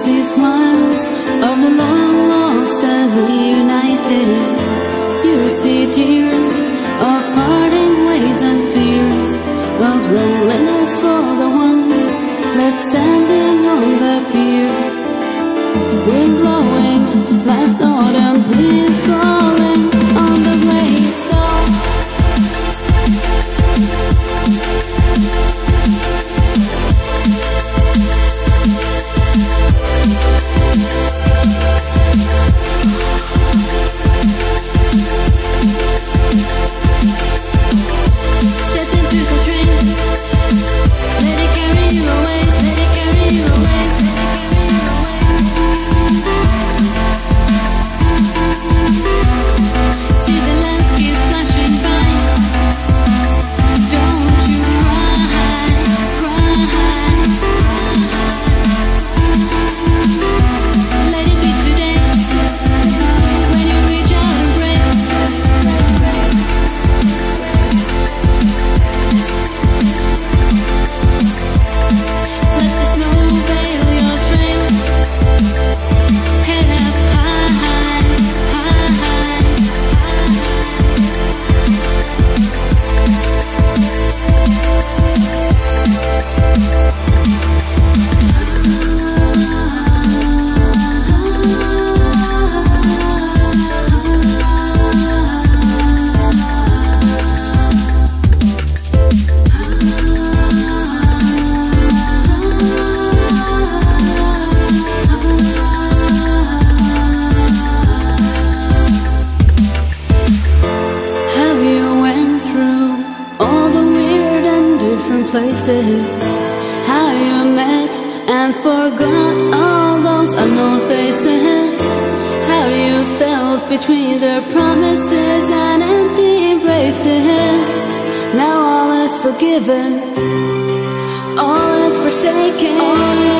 see smiles of the long lost and reunited. You see tears of parting ways and fears of loneliness for the ones left standing on the pier. Wind blowing, last autumn leaves falling places. How you met and forgot all those unknown faces. How you felt between their promises and empty embraces. Now all is forgiven. All is forsaken. All is